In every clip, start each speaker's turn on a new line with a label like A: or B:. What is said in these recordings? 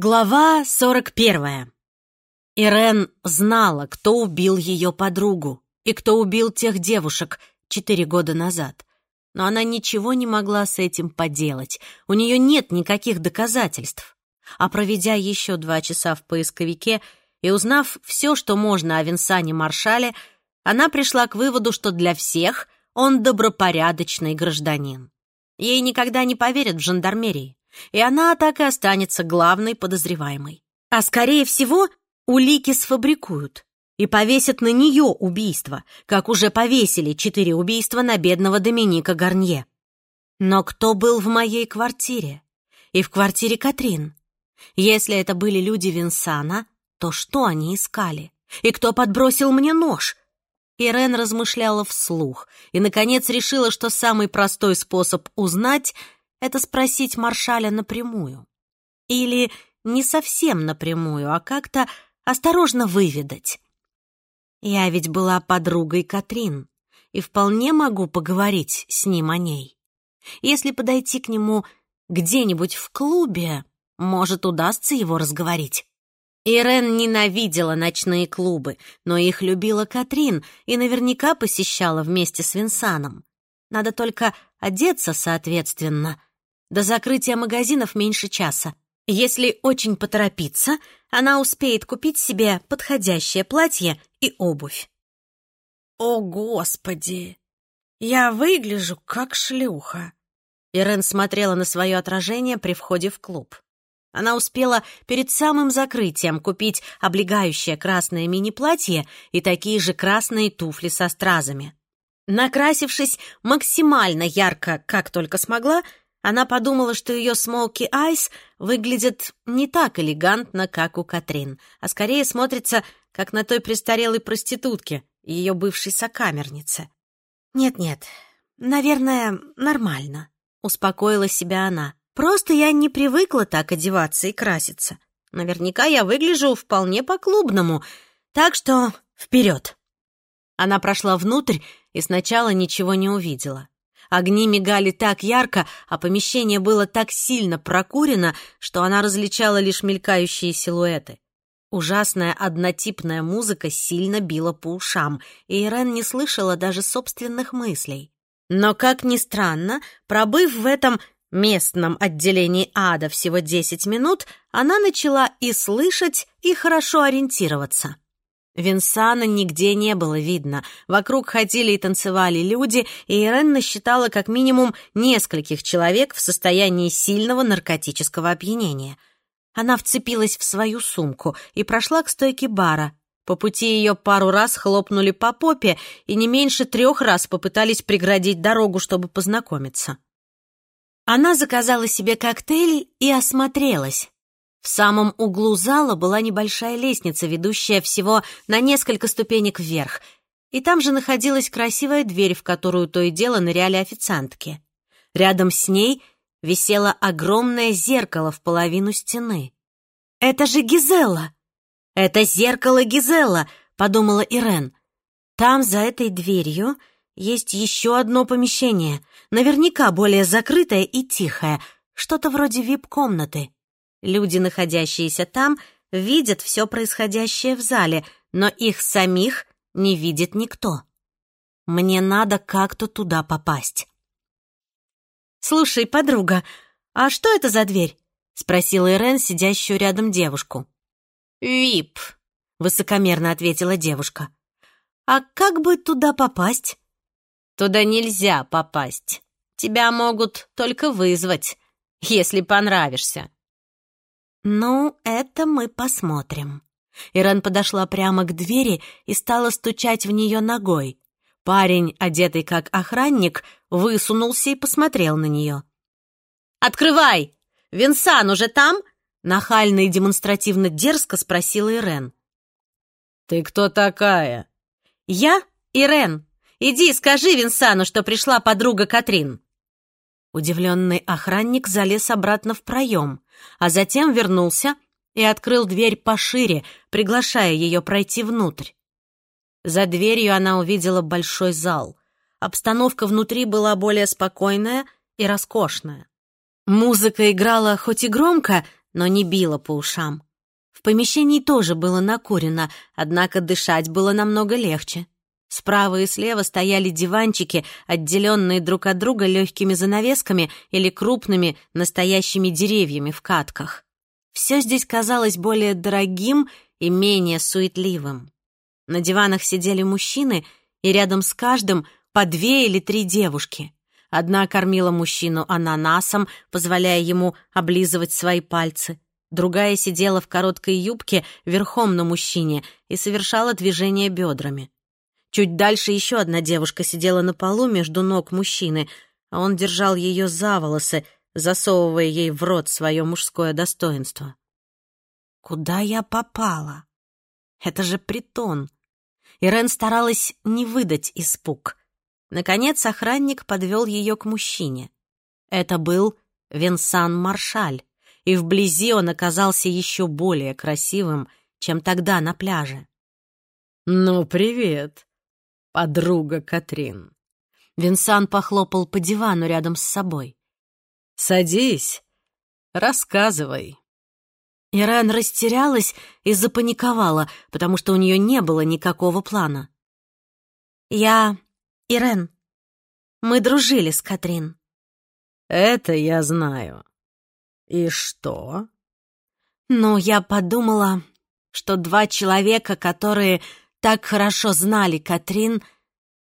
A: Глава 41. Ирен знала, кто убил ее подругу и кто убил тех девушек четыре года назад. Но она ничего не могла с этим поделать. У нее нет никаких доказательств. А проведя еще два часа в поисковике и узнав все, что можно о Винсане Маршале, она пришла к выводу, что для всех он добропорядочный гражданин. Ей никогда не поверят в жандармерии и она так и останется главной подозреваемой. А скорее всего, улики сфабрикуют и повесят на нее убийство, как уже повесили четыре убийства на бедного Доминика Гарнье. Но кто был в моей квартире? И в квартире Катрин? Если это были люди Винсана, то что они искали? И кто подбросил мне нож? Ирен размышляла вслух и, наконец, решила, что самый простой способ узнать — это спросить маршаля напрямую. Или не совсем напрямую, а как-то осторожно выведать. Я ведь была подругой Катрин и вполне могу поговорить с ним о ней. Если подойти к нему где-нибудь в клубе, может, удастся его разговорить. Ирен ненавидела ночные клубы, но их любила Катрин и наверняка посещала вместе с Винсаном. Надо только одеться соответственно до закрытия магазинов меньше часа. Если очень поторопиться, она успеет купить себе подходящее платье и обувь.
B: «О, Господи! Я выгляжу как шлюха!»
A: Ирен смотрела на свое отражение при входе в клуб. Она успела перед самым закрытием купить облегающее красное мини-платье и такие же красные туфли со стразами. Накрасившись максимально ярко, как только смогла, она подумала, что ее смоки айс выглядит не так элегантно, как у Катрин, а скорее смотрится, как на той престарелой проститутке, ее бывшей сокамернице. «Нет-нет, наверное, нормально», — успокоила себя она. «Просто я не привыкла так одеваться и краситься. Наверняка я выгляжу вполне по-клубному, так что вперед!» Она прошла внутрь и сначала ничего не увидела. Огни мигали так ярко, а помещение было так сильно прокурено, что она различала лишь мелькающие силуэты. Ужасная однотипная музыка сильно била по ушам, и Ирен не слышала даже собственных мыслей. Но, как ни странно, пробыв в этом местном отделении ада всего 10 минут, она начала и слышать, и хорошо ориентироваться. Винсана нигде не было видно. Вокруг ходили и танцевали люди, и Ирен насчитала как минимум нескольких человек в состоянии сильного наркотического опьянения. Она вцепилась в свою сумку и прошла к стойке бара. По пути ее пару раз хлопнули по попе и не меньше трех раз попытались преградить дорогу, чтобы познакомиться. Она заказала себе коктейль и осмотрелась. В самом углу зала была небольшая лестница, ведущая всего на несколько ступенек вверх, и там же находилась красивая дверь, в которую то и дело ныряли официантки. Рядом с ней висело огромное зеркало в половину стены. «Это же Гизела!» «Это зеркало Гизела!» — подумала Ирен. «Там, за этой дверью, есть еще одно помещение, наверняка более закрытое и тихое, что-то вроде вип-комнаты». Люди, находящиеся там, видят все происходящее в зале, но их самих не видит никто. Мне надо как-то туда попасть. «Слушай, подруга, а что это за дверь?» — спросила Ирен, сидящую рядом девушку.
B: «Вип», —
A: высокомерно ответила девушка. «А как бы туда попасть?»
B: «Туда нельзя попасть. Тебя могут только вызвать, если понравишься».
A: «Ну, это мы посмотрим». Ирен подошла прямо к двери и стала стучать в нее ногой. Парень, одетый как охранник, высунулся и посмотрел на нее.
B: «Открывай! Винсан уже там?»
A: Нахально и демонстративно дерзко спросила Ирен.
C: «Ты кто такая?»
A: «Я Ирен. Иди скажи Винсану, что пришла подруга Катрин». Удивленный охранник залез обратно в проем, а затем вернулся и открыл дверь пошире, приглашая ее пройти внутрь. За дверью она увидела большой зал. Обстановка внутри была более спокойная и роскошная. Музыка играла хоть и громко, но не била по ушам. В помещении тоже было накурено, однако дышать было намного легче. Справа и слева стояли диванчики, отделенные друг от друга легкими занавесками или крупными настоящими деревьями в катках. Все здесь казалось более дорогим и менее суетливым. На диванах сидели мужчины, и рядом с каждым по две или три девушки. Одна кормила мужчину ананасом, позволяя ему облизывать свои пальцы. Другая сидела в короткой юбке верхом на мужчине и совершала движения бедрами. Чуть дальше еще одна девушка сидела на полу между ног мужчины, а он держал ее за волосы, засовывая ей в рот свое мужское достоинство. Куда я попала? Это же притон. Ирен старалась не выдать испуг. Наконец охранник подвел ее к мужчине. Это был Венсан Маршаль, и вблизи он оказался еще более красивым, чем тогда на пляже.
C: «Ну, привет, подруга Катрин».
A: Винсан похлопал по дивану рядом с собой.
C: «Садись, рассказывай».
A: Ирен растерялась и запаниковала, потому что у нее не было никакого плана. «Я Ирен. Мы дружили с Катрин».
C: «Это я знаю. И что?»
A: «Ну, я подумала, что два человека, которые так хорошо знали Катрин,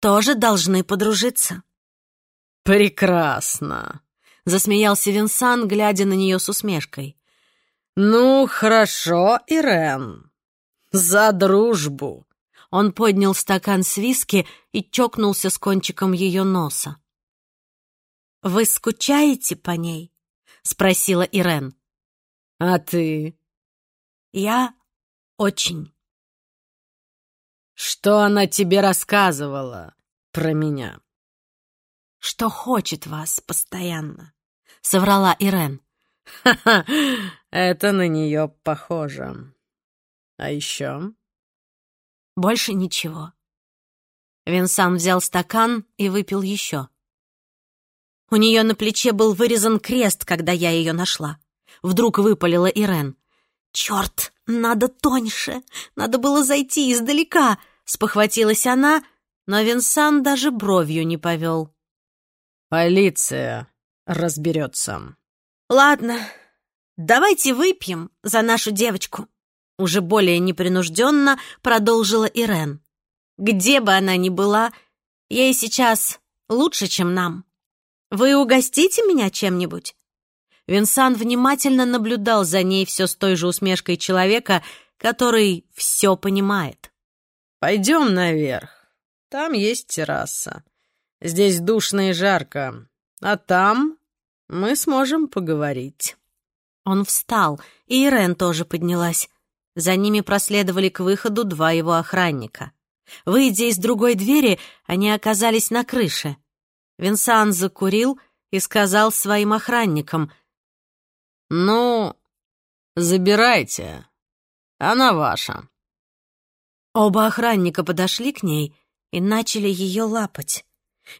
A: тоже должны подружиться».
C: «Прекрасно», — засмеялся Винсан, глядя на нее с усмешкой. «Ну, хорошо, Ирен. За дружбу!»
A: Он поднял стакан с виски и чокнулся с кончиком ее носа. «Вы скучаете по ней?» — спросила Ирен.
C: «А ты?»
A: «Я очень».
C: «Что она тебе рассказывала про меня?»
A: «Что хочет вас постоянно», — соврала Ирен.
C: «Ха-ха, это на нее похоже. А еще?»
A: «Больше ничего». Винсан взял стакан и выпил еще. У нее на плече был вырезан крест, когда я ее нашла. Вдруг выпалила Ирен. «Черт, надо тоньше! Надо было зайти издалека!» Спохватилась она, но Винсан даже бровью не повел.
C: «Полиция разберется»,
A: «Ладно, давайте выпьем за нашу девочку», — уже более непринужденно продолжила Ирен. «Где бы она ни была, ей сейчас лучше, чем нам. Вы угостите меня чем-нибудь?» Винсан внимательно наблюдал за ней все с той же усмешкой человека, который все понимает.
C: «Пойдем наверх. Там есть терраса. Здесь душно и жарко. А там мы сможем поговорить».
A: Он встал, и Ирен тоже поднялась. За ними проследовали к выходу два его охранника. Выйдя из другой двери, они оказались на крыше. Винсан закурил и сказал своим охранникам.
C: «Ну, забирайте. Она ваша».
A: Оба охранника подошли к ней и начали ее лапать.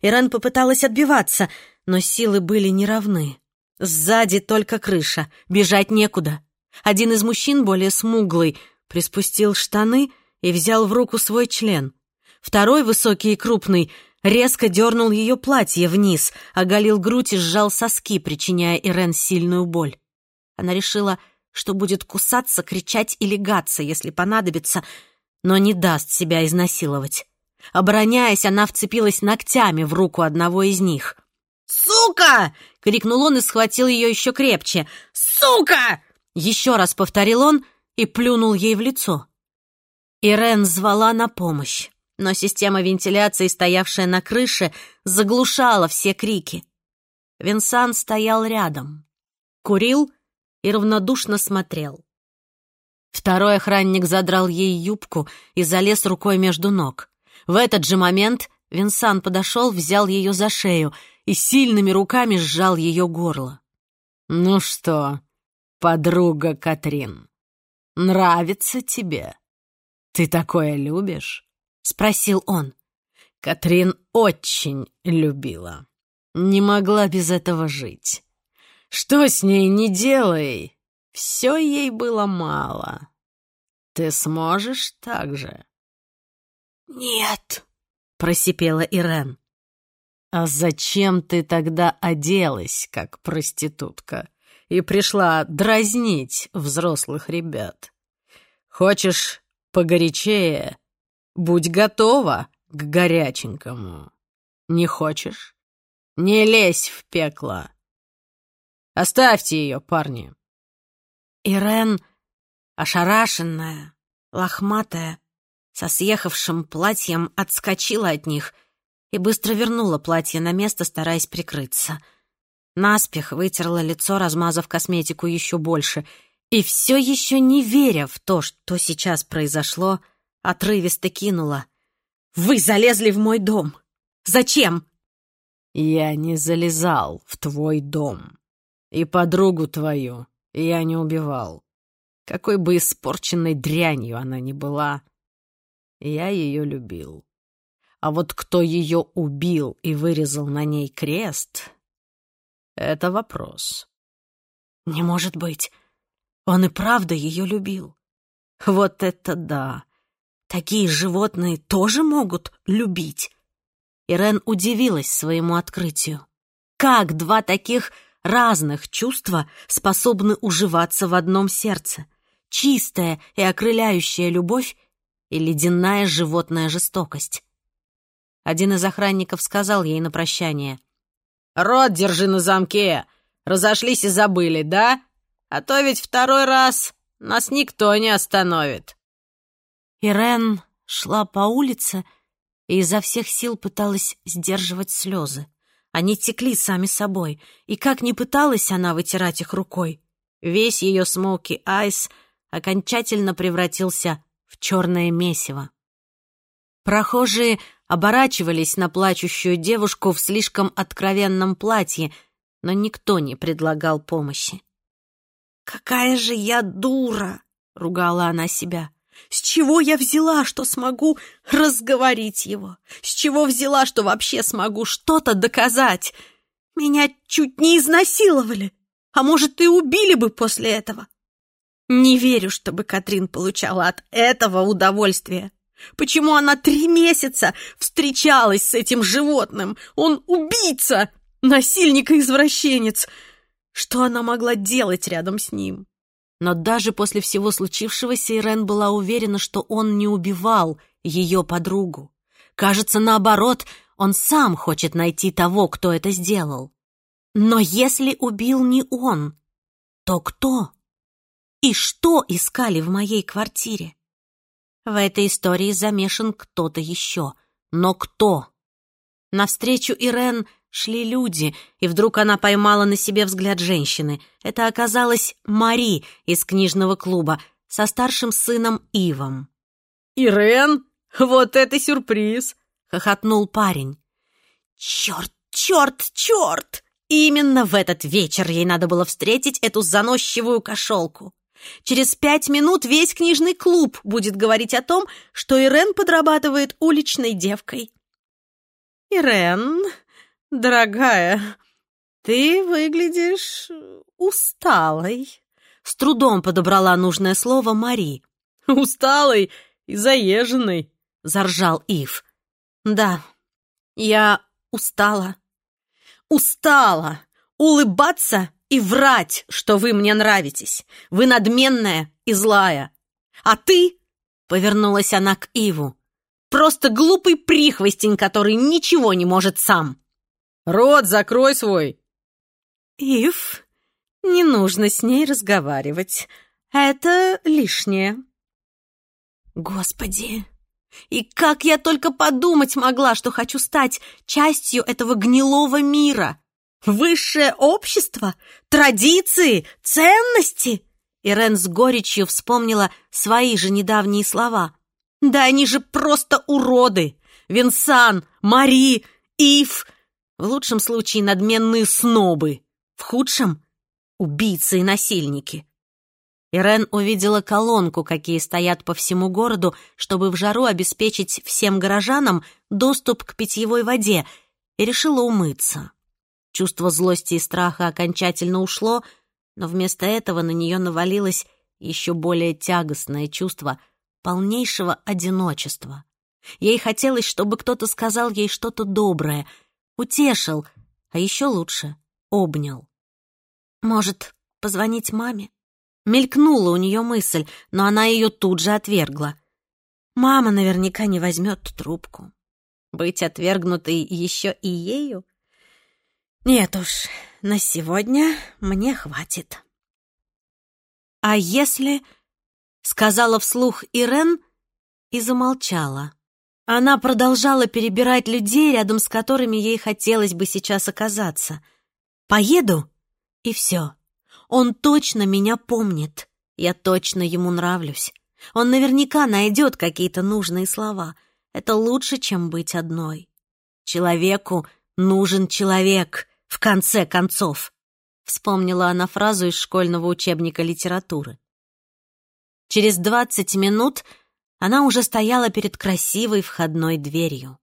A: Ирен попыталась отбиваться — но силы были неравны. Сзади только крыша, бежать некуда. Один из мужчин, более смуглый, приспустил штаны и взял в руку свой член. Второй, высокий и крупный, резко дернул ее платье вниз, оголил грудь и сжал соски, причиняя Ирен сильную боль. Она решила, что будет кусаться, кричать и легаться, если понадобится, но не даст себя изнасиловать. Обороняясь, она вцепилась ногтями в руку одного из них. «Сука!» — крикнул он и схватил ее еще крепче. «Сука!» — еще раз повторил он и плюнул ей в лицо. Ирен звала на помощь, но система вентиляции, стоявшая на крыше, заглушала все крики. Винсан стоял рядом, курил и равнодушно смотрел. Второй охранник задрал ей юбку и залез рукой между ног. В этот же момент Винсан подошел, взял ее за шею — и сильными руками сжал ее горло.
C: «Ну что, подруга Катрин, нравится тебе? Ты такое любишь?» — спросил он. Катрин очень любила. Не могла без этого жить. Что с ней не делай, Все ей было мало. Ты сможешь так же?
A: «Нет», —
B: просипела Ирен.
C: «А зачем ты тогда оделась, как проститутка, и пришла дразнить взрослых ребят? Хочешь погорячее? Будь готова к горяченькому. Не хочешь? Не лезь в пекло. Оставьте ее, парни».
A: Ирен, ошарашенная, лохматая, со съехавшим платьем, отскочила от них и быстро вернула платье на место, стараясь прикрыться. Наспех вытерла лицо, размазав косметику еще больше, и все еще не веря в то, что сейчас произошло, отрывисто кинула. «Вы залезли в мой дом! Зачем?»
C: «Я не залезал в твой дом. И подругу твою я не убивал. Какой бы испорченной дрянью она ни была, я ее любил. А вот кто ее убил и вырезал на ней крест — это вопрос.
A: Не может быть. Он и правда ее любил. Вот это да. Такие животные тоже могут любить. Ирен удивилась своему открытию. Как два таких разных чувства способны уживаться в одном сердце? Чистая и окрыляющая любовь и ледяная животная жестокость. Один из охранников сказал ей на прощание.
C: «Рот держи на замке! Разошлись и забыли, да? А то ведь второй раз нас никто не остановит!»
A: Ирен шла по улице и изо всех сил пыталась сдерживать слезы. Они текли сами собой, и как ни пыталась она вытирать их рукой, весь ее смоки айс окончательно превратился в черное месиво. Прохожие оборачивались на плачущую девушку в слишком откровенном платье, но никто не предлагал помощи. «Какая же я дура!» — ругала она себя. «С чего я взяла, что смогу разговорить его? С чего взяла, что вообще смогу что-то доказать? Меня чуть не изнасиловали, а может, и убили бы после этого. Не верю, чтобы Катрин получала от этого удовольствие. Почему она три месяца встречалась с этим животным? Он убийца, насильник и извращенец. Что она могла делать рядом с ним? Но даже после всего случившегося Ирен была уверена, что он не убивал ее подругу. Кажется, наоборот, он сам хочет найти того, кто это сделал. Но если убил не он, то кто? И что искали в моей квартире? В этой истории замешан кто-то еще. Но кто? Навстречу Ирен шли люди, и вдруг она поймала на себе взгляд женщины. Это оказалась Мари из книжного клуба со старшим сыном Ивом.
C: «Ирен, вот это сюрприз!» — хохотнул парень.
A: «Черт, черт, черт!» Именно в этот вечер ей надо было встретить эту заносчивую кошелку. Через пять минут весь книжный клуб будет говорить о том, что Ирен подрабатывает уличной девкой.
C: «Ирен, дорогая, ты выглядишь усталой», —
A: с трудом подобрала нужное слово Мари.
C: «Усталой и заезженной», —
A: заржал Ив. «Да, я устала. Устала улыбаться и врать, что вы мне нравитесь. Вы надменная и злая. А ты, — повернулась она к Иву, — просто глупый прихвостень, который ничего не может сам.
C: Рот закрой свой.
A: Ив, не нужно с ней разговаривать. Это лишнее. Господи, и как я только подумать могла, что хочу стать частью этого гнилого мира. Высшее общество? Традиции? Ценности?» Ирен с горечью вспомнила свои же недавние слова. «Да они же просто уроды! Винсан, Мари, Ив! В лучшем случае надменные снобы, в худшем — убийцы и насильники». Ирен увидела колонку, какие стоят по всему городу, чтобы в жару обеспечить всем горожанам доступ к питьевой воде, и решила умыться. Чувство злости и страха окончательно ушло, Но вместо этого на нее навалилось еще более тягостное чувство полнейшего одиночества. Ей хотелось, чтобы кто-то сказал ей что-то доброе, утешил, а еще лучше — обнял. Может, позвонить маме? Мелькнула у нее мысль, но она ее тут же отвергла. Мама наверняка не возьмет трубку. Быть отвергнутой еще и ею? Нет уж, на сегодня мне хватит. А если... Сказала вслух Ирен и замолчала. Она продолжала перебирать людей, рядом с которыми ей хотелось бы сейчас оказаться. «Поеду?» И все. Он точно меня помнит. Я точно ему нравлюсь. Он наверняка найдет какие-то нужные слова. Это лучше, чем быть одной. Человеку нужен человек, в конце концов. Вспомнила она фразу из школьного учебника литературы. Через двадцать минут она уже стояла перед красивой входной дверью.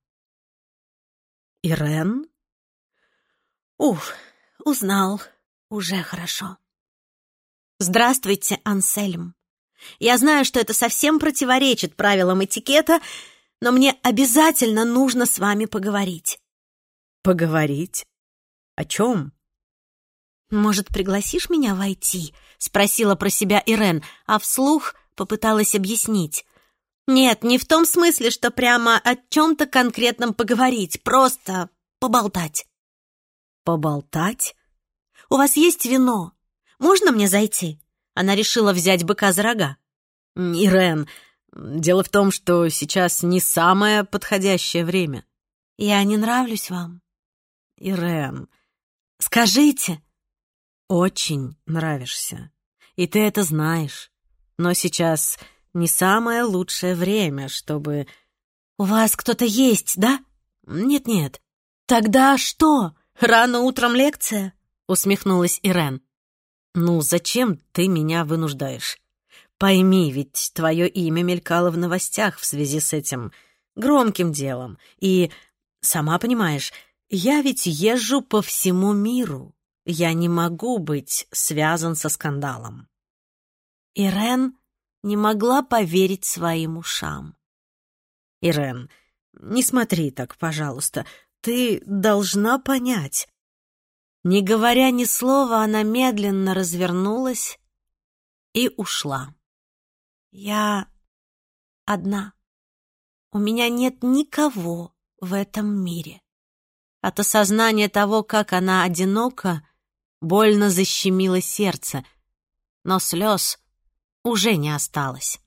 A: «Ирен?» «Уф, узнал. Уже хорошо». «Здравствуйте, Ансельм. Я знаю, что это совсем противоречит правилам этикета, но мне обязательно нужно с вами поговорить».
C: «Поговорить? О чем?»
A: «Может, пригласишь меня войти?» — спросила про себя Ирен, а вслух попыталась объяснить. «Нет, не в том смысле, что прямо о чем-то конкретном поговорить, просто поболтать».
C: «Поболтать?
A: У вас есть вино? Можно мне зайти?» Она решила взять быка за рога.
C: «Ирен, дело в том, что сейчас не самое подходящее время».
A: «Я не нравлюсь вам?»
C: «Ирен...»
A: «Скажите!»
C: очень нравишься. И ты это знаешь. Но сейчас не самое лучшее время, чтобы...
A: У вас кто-то есть, да?
C: Нет-нет.
A: Тогда что? Рано утром лекция? Усмехнулась Ирен.
C: Ну, зачем ты меня вынуждаешь? Пойми, ведь твое имя мелькало в новостях в связи с этим громким делом. И, сама понимаешь, я ведь езжу по всему миру. Я не могу быть связан со скандалом.
A: Ирен не могла поверить своим ушам.
C: Ирен, не смотри так, пожалуйста. Ты должна понять.
A: Не говоря ни слова, она медленно развернулась и ушла. Я одна. У меня нет никого в этом мире. От осознания того, как она одинока, Больно защемило сердце, но слез уже не осталось.